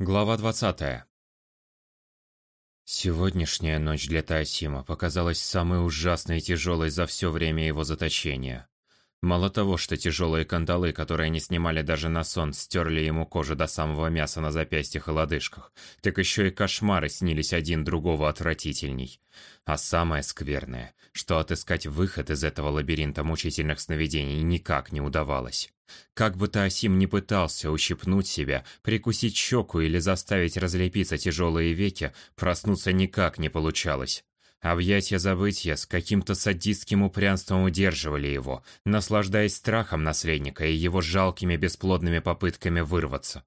Глава 20. Сегодняшняя ночь для Таосима показалась самой ужасной и тяжелой за все время его заточения. Мало того, что тяжелые кандалы, которые не снимали даже на сон, стерли ему кожу до самого мяса на запястьях и лодыжках, так еще и кошмары снились один другого отвратительней. А самое скверное, что отыскать выход из этого лабиринта мучительных сновидений никак не удавалось. Как бы Таосим ни пытался ущипнуть себя, прикусить щеку или заставить разлепиться тяжелые веки, проснуться никак не получалось. Объятия забытия с каким-то садистским упрямством удерживали его, наслаждаясь страхом наследника и его жалкими бесплодными попытками вырваться.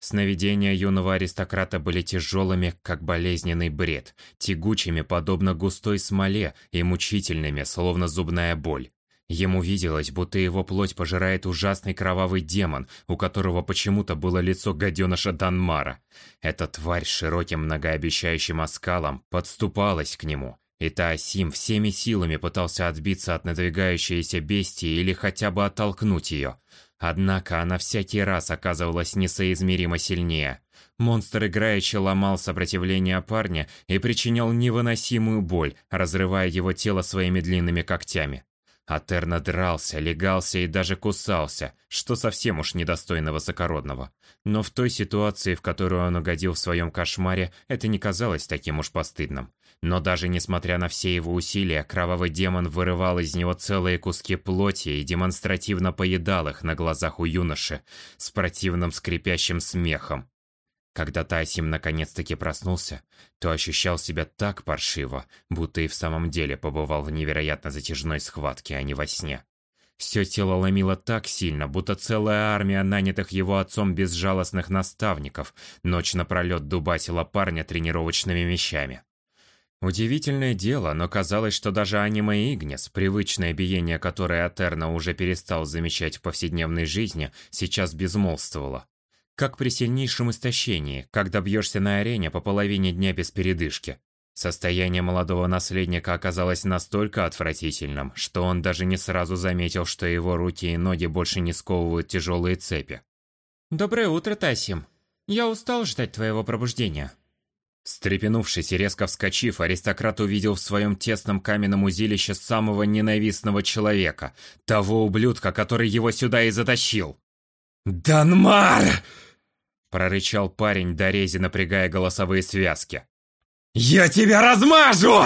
Сновидения юного аристократа были тяжелыми, как болезненный бред, тягучими, подобно густой смоле, и мучительными, словно зубная боль. Ему виделось, будто его плоть пожирает ужасный кровавый демон, у которого почему-то было лицо гаденыша Данмара. Эта тварь с широким многообещающим оскалом подступалась к нему, и Таосим всеми силами пытался отбиться от надвигающейся бестии или хотя бы оттолкнуть ее. Однако она всякий раз оказывалась несоизмеримо сильнее. Монстр играючи ломал сопротивление парня и причинял невыносимую боль, разрывая его тело своими длинными когтями. Атерна дрался, легался и даже кусался, что совсем уж недостойно высокородного. Но в той ситуации, в которую он угодил в своем кошмаре, это не казалось таким уж постыдным. Но даже несмотря на все его усилия, кровавый демон вырывал из него целые куски плоти и демонстративно поедал их на глазах у юноши с противным скрипящим смехом. Когда Тайсим наконец-таки проснулся, то ощущал себя так паршиво, будто и в самом деле побывал в невероятно затяжной схватке, а не во сне. Все тело ломило так сильно, будто целая армия нанятых его отцом безжалостных наставников ночь напролет дубасила парня тренировочными вещами. Удивительное дело, но казалось, что даже аниме Игнес, привычное биение которое Атерна уже перестал замечать в повседневной жизни, сейчас безмолвствовало как при сильнейшем истощении, когда бьешься на арене по половине дня без передышки. Состояние молодого наследника оказалось настолько отвратительным, что он даже не сразу заметил, что его руки и ноги больше не сковывают тяжелые цепи. «Доброе утро, Тасим. Я устал ждать твоего пробуждения». Стрепенувшись и резко вскочив, аристократ увидел в своем тесном каменном узилище самого ненавистного человека, того ублюдка, который его сюда и затащил. «Данмар!» Прорычал парень, дорези напрягая голосовые связки. «Я тебя размажу!»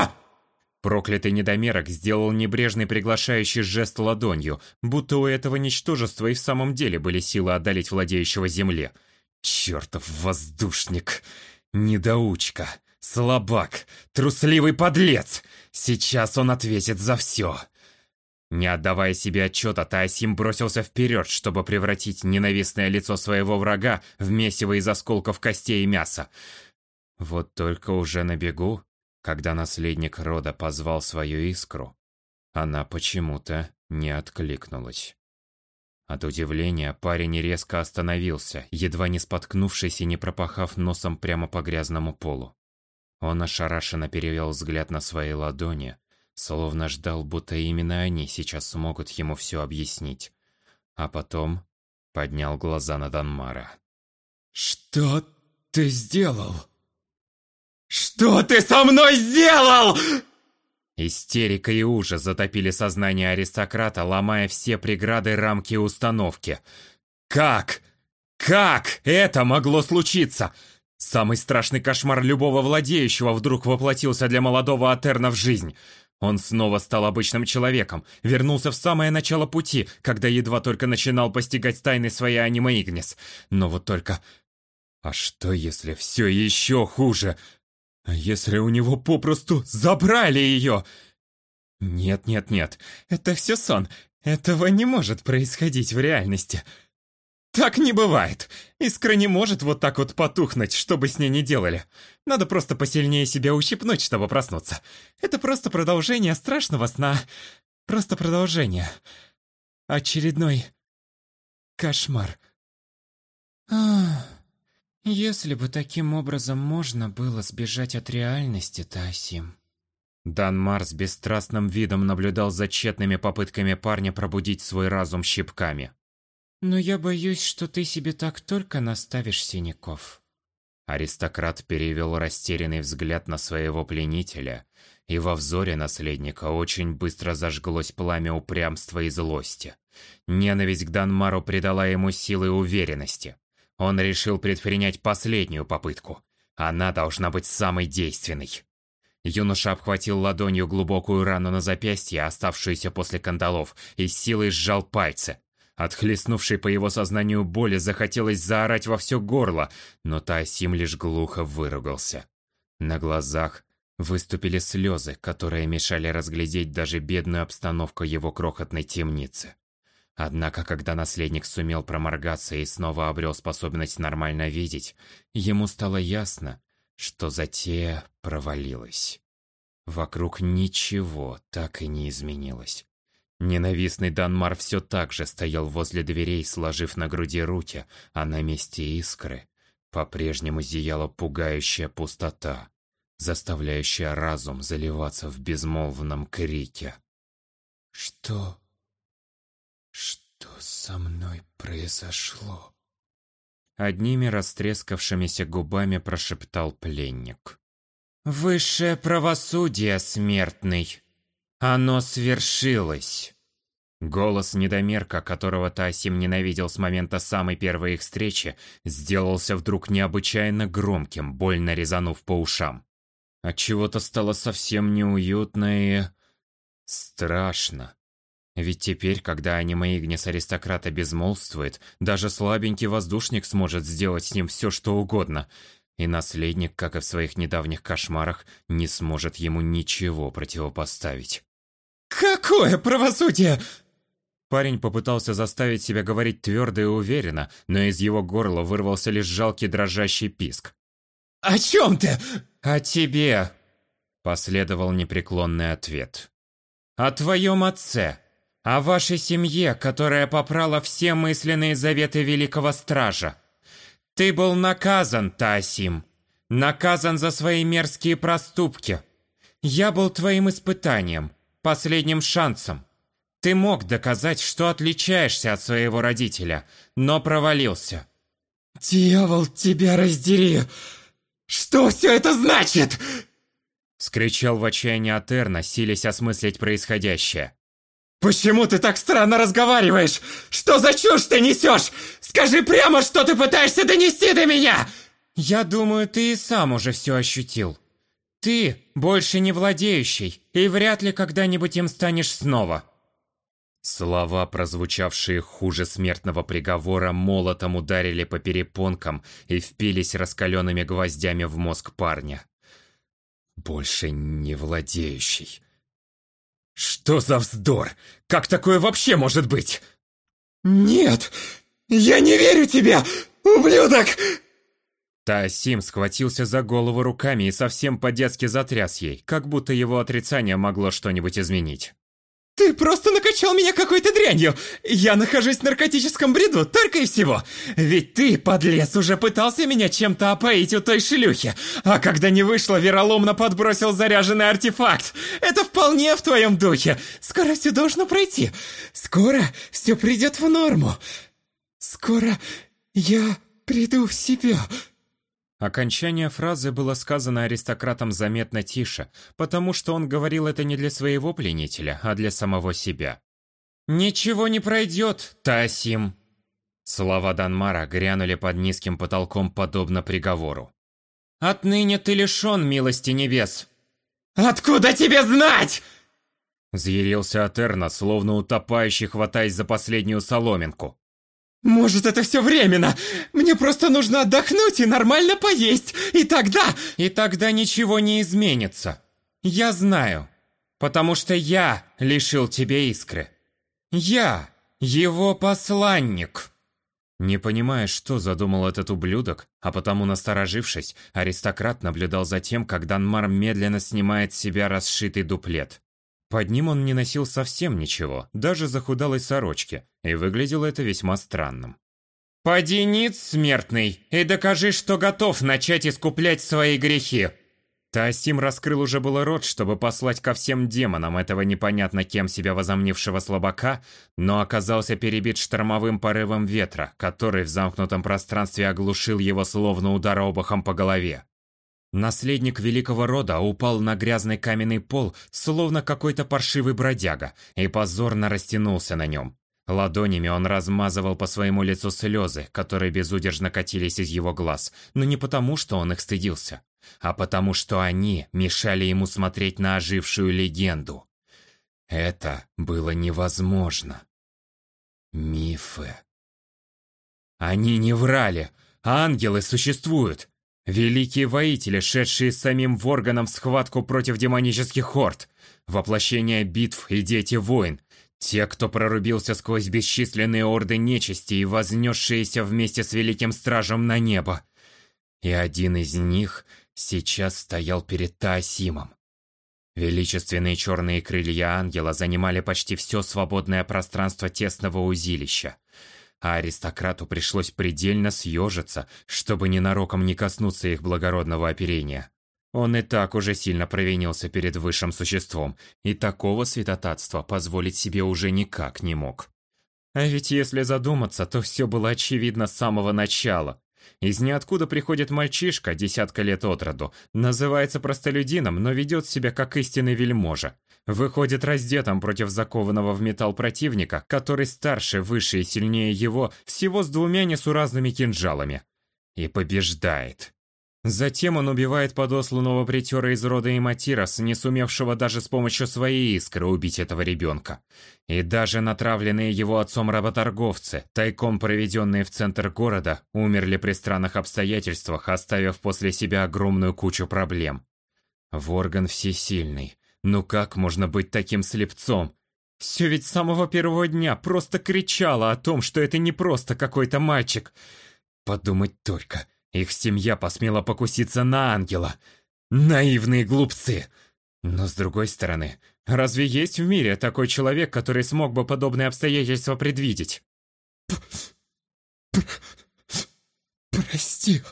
Проклятый недомерок сделал небрежный приглашающий жест ладонью, будто у этого ничтожества и в самом деле были силы одолеть владеющего земле. Чертов воздушник! Недоучка! Слабак! Трусливый подлец! Сейчас он ответит за все! Не отдавая себе отчета, Таосим бросился вперед, чтобы превратить ненавистное лицо своего врага в месиво из осколков костей и мяса. Вот только уже на бегу, когда наследник рода позвал свою искру, она почему-то не откликнулась. От удивления парень резко остановился, едва не споткнувшись и не пропахав носом прямо по грязному полу. Он ошарашенно перевел взгляд на свои ладони, словно ждал, будто именно они сейчас смогут ему все объяснить. А потом поднял глаза на Данмара. «Что ты сделал? Что ты со мной сделал?» Истерика и ужас затопили сознание аристократа, ломая все преграды рамки установки. «Как? Как это могло случиться?» Самый страшный кошмар любого владеющего вдруг воплотился для молодого Атерна в жизнь. Он снова стал обычным человеком, вернулся в самое начало пути, когда едва только начинал постигать тайны своей аниме Игнис. Но вот только... А что если все еще хуже? А если у него попросту забрали ее? Нет-нет-нет, это все сон. Этого не может происходить в реальности. Так не бывает. Искра не может вот так вот потухнуть, что бы с ней ни делали. Надо просто посильнее себя ущипнуть, чтобы проснуться. Это просто продолжение страшного сна. Просто продолжение. Очередной кошмар. Ах, если бы таким образом можно было сбежать от реальности, Тасим. Дан Марс бесстрастным видом наблюдал за тщетными попытками парня пробудить свой разум щипками. Но я боюсь, что ты себе так только наставишь синяков. Аристократ перевел растерянный взгляд на своего пленителя, и во взоре наследника очень быстро зажглось пламя упрямства и злости. Ненависть к Данмару придала ему силы и уверенности. Он решил предпринять последнюю попытку. Она должна быть самой действенной. Юноша обхватил ладонью глубокую рану на запястье, оставшуюся после кандалов, и силой сжал пальцы. Отхлестнувшей по его сознанию боли захотелось заорать во все горло, но Таосим лишь глухо выругался. На глазах выступили слезы, которые мешали разглядеть даже бедную обстановку его крохотной темницы. Однако, когда наследник сумел проморгаться и снова обрел способность нормально видеть, ему стало ясно, что затея провалилась. Вокруг ничего так и не изменилось. Ненавистный Данмар все так же стоял возле дверей, сложив на груди руки, а на месте искры по-прежнему зияла пугающая пустота, заставляющая разум заливаться в безмолвном крике. «Что? Что со мной произошло?» Одними растрескавшимися губами прошептал пленник. «Высшее правосудие, смертный! Оно свершилось!» Голос недомерка, которого Тасим ненавидел с момента самой первой их встречи, сделался вдруг необычайно громким, больно резанув по ушам. Отчего-то стало совсем неуютно и... страшно. Ведь теперь, когда аниме-игнис аристократа безмолвствует, даже слабенький воздушник сможет сделать с ним все, что угодно. И наследник, как и в своих недавних кошмарах, не сможет ему ничего противопоставить. «Какое правосудие?» Парень попытался заставить себя говорить твердо и уверенно, но из его горла вырвался лишь жалкий дрожащий писк. «О чем ты?» «О тебе!» Последовал непреклонный ответ. «О твоем отце!» о вашей семье, которая попрала все мысленные заветы Великого Стража. Ты был наказан, Тасим. Наказан за свои мерзкие проступки. Я был твоим испытанием, последним шансом. Ты мог доказать, что отличаешься от своего родителя, но провалился. «Дьявол, тебя раздери! Что все это значит?» Скричал в отчаянии Атерна, силясь осмыслить происходящее. «Почему ты так странно разговариваешь? Что за чушь ты несешь? Скажи прямо, что ты пытаешься донести до меня!» «Я думаю, ты и сам уже все ощутил. Ты больше не владеющий, и вряд ли когда-нибудь им станешь снова». Слова, прозвучавшие хуже смертного приговора, молотом ударили по перепонкам и впились раскаленными гвоздями в мозг парня. «Больше не владеющий». Что за вздор? Как такое вообще может быть? Нет! Я не верю тебе, ублюдок! Таосим схватился за голову руками и совсем по-детски затряс ей, как будто его отрицание могло что-нибудь изменить. Ты просто накачал меня какой-то дрянью! Я нахожусь в наркотическом бреду, только и всего! Ведь ты, подлец, уже пытался меня чем-то опоить у той шлюхи, а когда не вышло, вероломно подбросил заряженный артефакт! Это вполне в твоем духе! Скоро все должно пройти! Скоро все придет в норму! Скоро я приду в себя!» Окончание фразы было сказано аристократом заметно тише, потому что он говорил это не для своего пленителя, а для самого себя. «Ничего не пройдет, Тасим!» Слова Данмара грянули под низким потолком подобно приговору. «Отныне ты лишен милости небес!» «Откуда тебе знать?» Взъярился Атерна, словно утопающий, хватаясь за последнюю соломинку. Может, это все временно? Мне просто нужно отдохнуть и нормально поесть, и тогда... И тогда ничего не изменится. Я знаю, потому что я лишил тебе искры. Я его посланник. Не понимая, что задумал этот ублюдок, а потому насторожившись, аристократ наблюдал за тем, как Данмар медленно снимает с себя расшитый дуплет. Под ним он не носил совсем ничего, даже захудалой сорочки, и выглядело это весьма странным. «Поди смертный, и докажи, что готов начать искуплять свои грехи!» Таосим раскрыл уже было рот, чтобы послать ко всем демонам этого непонятно кем себя возомнившего слабака, но оказался перебит штормовым порывом ветра, который в замкнутом пространстве оглушил его словно удар обухом по голове. Наследник великого рода упал на грязный каменный пол, словно какой-то паршивый бродяга, и позорно растянулся на нем. Ладонями он размазывал по своему лицу слезы, которые безудержно катились из его глаз, но не потому, что он их стыдился, а потому, что они мешали ему смотреть на ожившую легенду. Это было невозможно. Мифы. Они не врали, ангелы существуют. Великие воители, шедшие с самим Ворганом в схватку против демонических хорд, воплощение битв и дети войн, те, кто прорубился сквозь бесчисленные орды нечисти и вознесшиеся вместе с Великим Стражем на небо. И один из них сейчас стоял перед Таосимом. Величественные черные крылья ангела занимали почти все свободное пространство тесного узилища а аристократу пришлось предельно съежиться, чтобы ненароком не коснуться их благородного оперения. Он и так уже сильно провинился перед высшим существом, и такого святотатства позволить себе уже никак не мог. А ведь если задуматься, то все было очевидно с самого начала. Из ниоткуда приходит мальчишка, десятка лет от роду, называется простолюдином, но ведет себя как истинный вельможа. Выходит раздетым против закованного в металл противника, который старше, выше и сильнее его, всего с двумя несуразными кинжалами. И побеждает. Затем он убивает подосланного притера из рода Иматирос, не сумевшего даже с помощью своей искры убить этого ребенка. И даже натравленные его отцом работорговцы, тайком проведенные в центр города, умерли при странных обстоятельствах, оставив после себя огромную кучу проблем. Ворган всесильный, ну как можно быть таким слепцом? Все ведь с самого первого дня просто кричало о том, что это не просто какой-то мальчик. Подумать только, их семья посмела покуситься на ангела. Наивные глупцы! Но с другой стороны, разве есть в мире такой человек, который смог бы подобные обстоятельства предвидеть? «Прости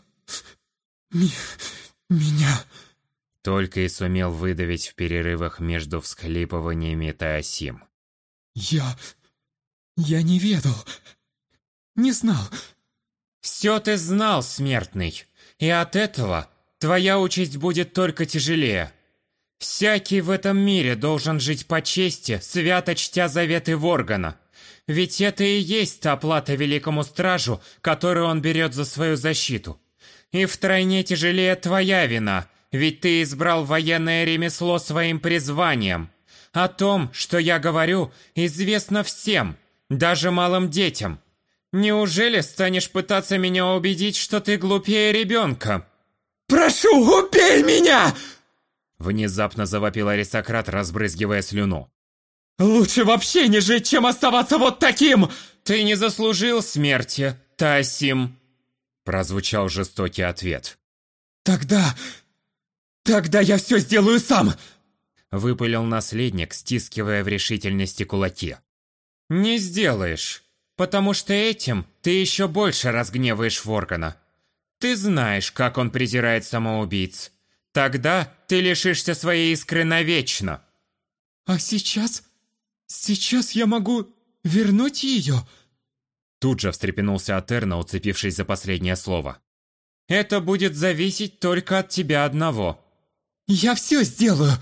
меня...» Только и сумел выдавить в перерывах между всхлипываниями Таосим. «Я... я не ведал, не знал». «Все ты знал, смертный, и от этого твоя участь будет только тяжелее. Всякий в этом мире должен жить по чести, свято чтя заветы Воргана. Ведь это и есть та плата великому стражу, которую он берет за свою защиту. И втройне тяжелее твоя вина — ведь ты избрал военное ремесло своим призванием. О том, что я говорю, известно всем, даже малым детям. Неужели станешь пытаться меня убедить, что ты глупее ребенка?» «Прошу, убей меня!» Внезапно завопил аристократ, разбрызгивая слюну. «Лучше вообще не жить, чем оставаться вот таким!» «Ты не заслужил смерти, Тасим!» Прозвучал жестокий ответ. «Тогда «Тогда я все сделаю сам!» Выпалил наследник, стискивая в решительности кулаки. «Не сделаешь, потому что этим ты еще больше разгневаешь Воргана. Ты знаешь, как он презирает самоубийц. Тогда ты лишишься своей искры навечно». «А сейчас? Сейчас я могу вернуть ее?» Тут же встрепенулся Атерна, уцепившись за последнее слово. «Это будет зависеть только от тебя одного», «Я все сделаю!»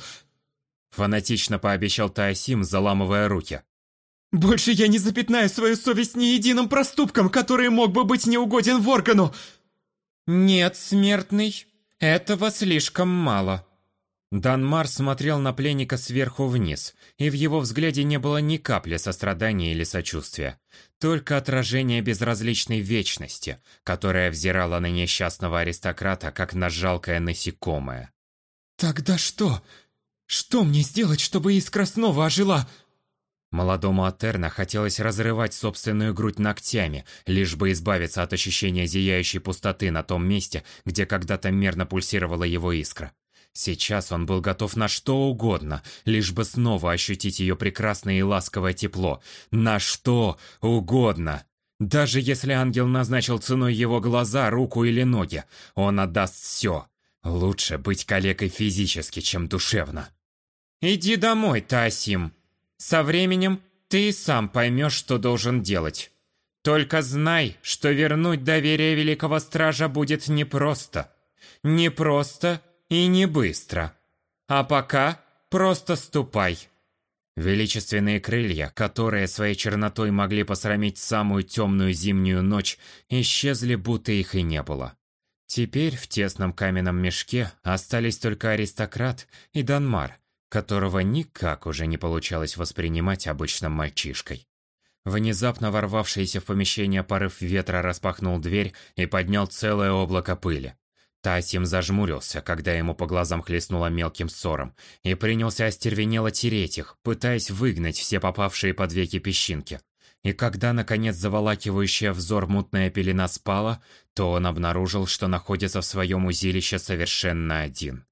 Фанатично пообещал Таосим, заламывая руки. «Больше я не запятнаю свою совесть ни единым проступком, который мог бы быть неугоден Воргану!» «Нет, смертный, этого слишком мало». Данмар смотрел на пленника сверху вниз, и в его взгляде не было ни капли сострадания или сочувствия, только отражение безразличной вечности, которая взирала на несчастного аристократа, как на жалкое насекомое. «Тогда что? Что мне сделать, чтобы искра снова ожила?» Молодому Атерна хотелось разрывать собственную грудь ногтями, лишь бы избавиться от ощущения зияющей пустоты на том месте, где когда-то мерно пульсировала его искра. Сейчас он был готов на что угодно, лишь бы снова ощутить ее прекрасное и ласковое тепло. На что угодно. Даже если ангел назначил ценой его глаза, руку или ноги, он отдаст все. Лучше быть калекой физически, чем душевно. Иди домой, Таосим. Со временем ты сам поймешь, что должен делать. Только знай, что вернуть доверие Великого Стража будет непросто. Непросто и не быстро. А пока просто ступай. Величественные крылья, которые своей чернотой могли посрамить самую темную зимнюю ночь, исчезли, будто их и не было. Теперь в тесном каменном мешке остались только аристократ и Данмар, которого никак уже не получалось воспринимать обычным мальчишкой. Внезапно ворвавшийся в помещение порыв ветра распахнул дверь и поднял целое облако пыли. Тасим зажмурился, когда ему по глазам хлестнуло мелким ссором, и принялся остервенело тереть их, пытаясь выгнать все попавшие под веки песчинки. И когда, наконец, заволакивающая взор мутная пелена спала, то он обнаружил, что находится в своем узилище совершенно один.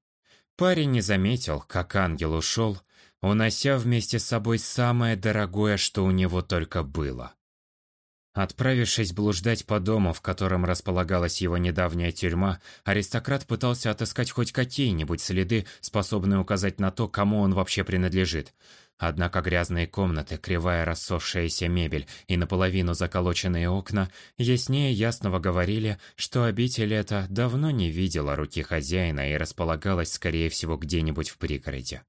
Парень не заметил, как ангел ушел, унося вместе с собой самое дорогое, что у него только было. Отправившись блуждать по дому, в котором располагалась его недавняя тюрьма, аристократ пытался отыскать хоть какие-нибудь следы, способные указать на то, кому он вообще принадлежит. Однако грязные комнаты, кривая рассохшаяся мебель и наполовину заколоченные окна яснее ясного говорили, что обитель эта давно не видела руки хозяина и располагалась, скорее всего, где-нибудь в пригороде.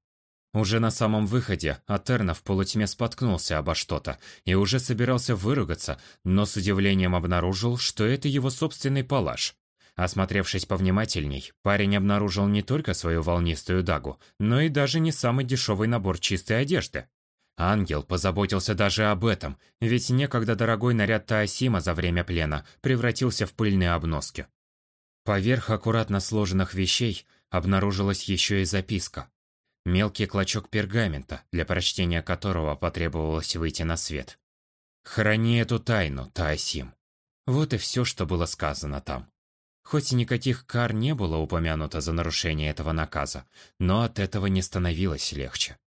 Уже на самом выходе Атерна в полутьме споткнулся обо что-то и уже собирался выругаться, но с удивлением обнаружил, что это его собственный палаш. Осмотревшись повнимательней, парень обнаружил не только свою волнистую дагу, но и даже не самый дешевый набор чистой одежды. Ангел позаботился даже об этом, ведь некогда дорогой наряд Таосима за время плена превратился в пыльные обноски. Поверх аккуратно сложенных вещей обнаружилась еще и записка. Мелкий клочок пергамента, для прочтения которого потребовалось выйти на свет. «Храни эту тайну, Таосим». Вот и все, что было сказано там. Хоть никаких кар не было упомянуто за нарушение этого наказа, но от этого не становилось легче.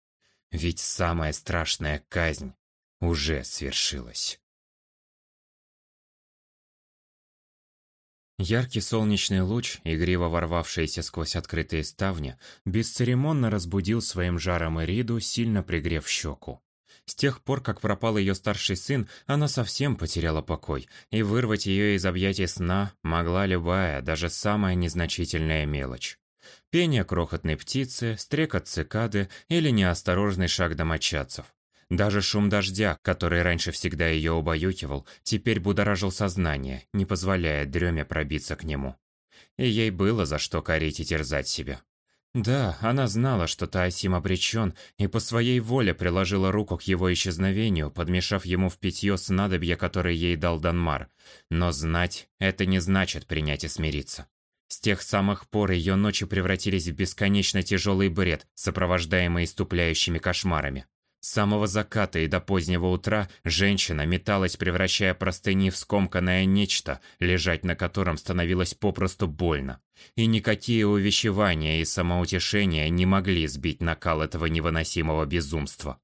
Ведь самая страшная казнь уже свершилась. Яркий солнечный луч, игриво ворвавшийся сквозь открытые ставни, бесцеремонно разбудил своим жаром Ириду, сильно пригрев щеку. С тех пор, как пропал ее старший сын, она совсем потеряла покой, и вырвать ее из объятий сна могла любая, даже самая незначительная мелочь. Пение крохотной птицы, стрекот цикады или неосторожный шаг домочадцев. Даже шум дождя, который раньше всегда ее убаюкивал, теперь будоражил сознание, не позволяя дреме пробиться к нему. И ей было за что корить и терзать себя. Да, она знала, что Таосим обречен, и по своей воле приложила руку к его исчезновению, подмешав ему в питье снадобье, которое ей дал Данмар. Но знать – это не значит принять и смириться. С тех самых пор ее ночи превратились в бесконечно тяжелый бред, сопровождаемый иступляющими кошмарами. С самого заката и до позднего утра женщина металась, превращая простыни в скомканное нечто, лежать на котором становилось попросту больно. И никакие увещевания и самоутешения не могли сбить накал этого невыносимого безумства.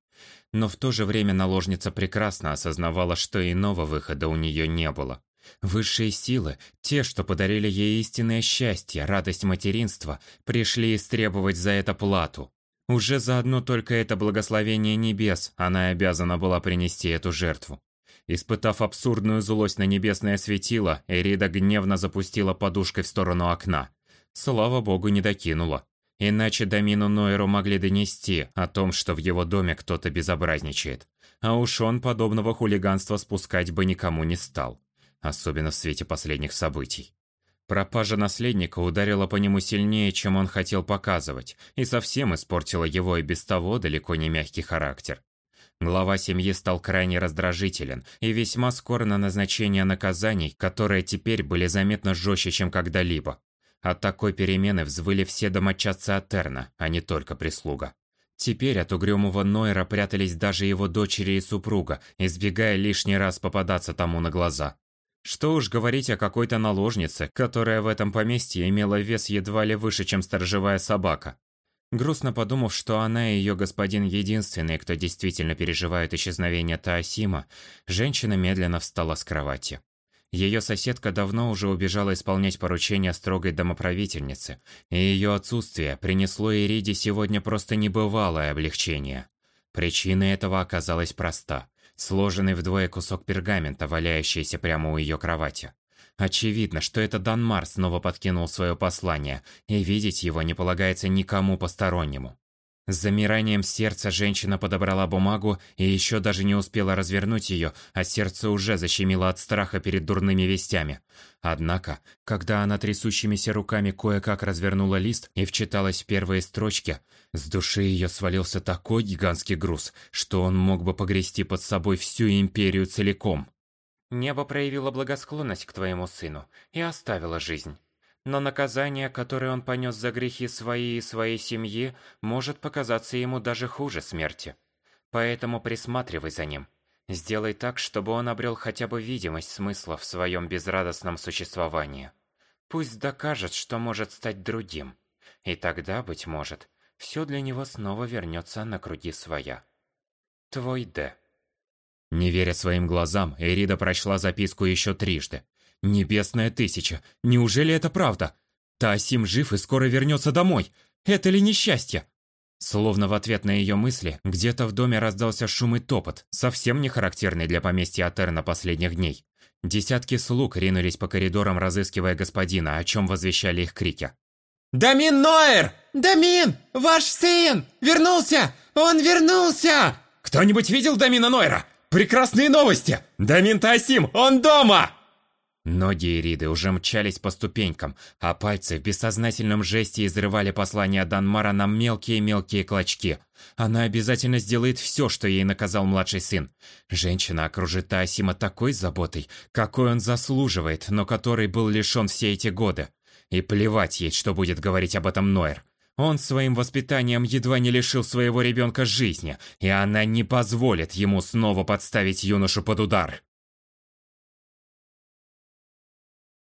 Но в то же время наложница прекрасно осознавала, что иного выхода у нее не было. Высшие силы, те, что подарили ей истинное счастье, радость материнства, пришли истребовать за это плату. Уже за одно только это благословение небес она обязана была принести эту жертву. Испытав абсурдную злость на небесное светило, Эрида гневно запустила подушкой в сторону окна. Слава богу, не докинула. Иначе Домину Нойеру могли донести о том, что в его доме кто-то безобразничает. А уж он подобного хулиганства спускать бы никому не стал. Особенно в свете последних событий. Пропажа наследника ударила по нему сильнее, чем он хотел показывать, и совсем испортила его и без того далеко не мягкий характер. Глава семьи стал крайне раздражителен и весьма скоро на назначение наказаний, которые теперь были заметно жестче, чем когда-либо. От такой перемены взвыли все домочадцы Атерна, а не только прислуга. Теперь от угрюмого Нойра прятались даже его дочери и супруга, избегая лишний раз попадаться тому на глаза. Что уж говорить о какой-то наложнице, которая в этом поместье имела вес едва ли выше, чем сторожевая собака. Грустно подумав, что она и ее господин единственные, кто действительно переживает исчезновение Таосима, женщина медленно встала с кровати. Ее соседка давно уже убежала исполнять поручения строгой домоправительницы, и ее отсутствие принесло Ириде сегодня просто небывалое облегчение. Причина этого оказалась проста. Сложенный вдвое кусок пергамента, валяющийся прямо у ее кровати. Очевидно, что это Данмар снова подкинул свое послание, и видеть его не полагается никому постороннему. С замиранием сердца женщина подобрала бумагу и еще даже не успела развернуть ее, а сердце уже защемило от страха перед дурными вестями. Однако, когда она трясущимися руками кое-как развернула лист и вчиталась в первые строчки, с души ее свалился такой гигантский груз, что он мог бы погрести под собой всю империю целиком. «Небо проявило благосклонность к твоему сыну и оставило жизнь». Но наказание, которое он понес за грехи свои и своей семьи, может показаться ему даже хуже смерти. Поэтому присматривай за ним. Сделай так, чтобы он обрел хотя бы видимость смысла в своем безрадостном существовании. Пусть докажет, что может стать другим. И тогда, быть может, все для него снова вернется на круги своя. Твой Д. Не веря своим глазам, Эрида прочла записку еще трижды. Небесная тысяча, неужели это правда? Таосим жив и скоро вернется домой. Это ли несчастье? Словно в ответ на ее мысли, где-то в доме раздался шум и топот, совсем не характерный для поместья Атерна последних дней. Десятки слуг ринулись по коридорам, разыскивая господина, о чем возвещали их крики. «Дамин Ноэр! Дамин! Ваш сын! Вернулся! Он вернулся!» «Кто-нибудь видел Дамина Нойра? Прекрасные новости! Дамин Таосим, он дома!» Ноги Ириды уже мчались по ступенькам, а пальцы в бессознательном жесте изрывали послание Данмара на мелкие-мелкие клочки. Она обязательно сделает все, что ей наказал младший сын. Женщина окружит Таосима такой заботой, какой он заслуживает, но который был лишен все эти годы. И плевать ей, что будет говорить об этом Нойер. Он своим воспитанием едва не лишил своего ребенка жизни, и она не позволит ему снова подставить юношу под удар.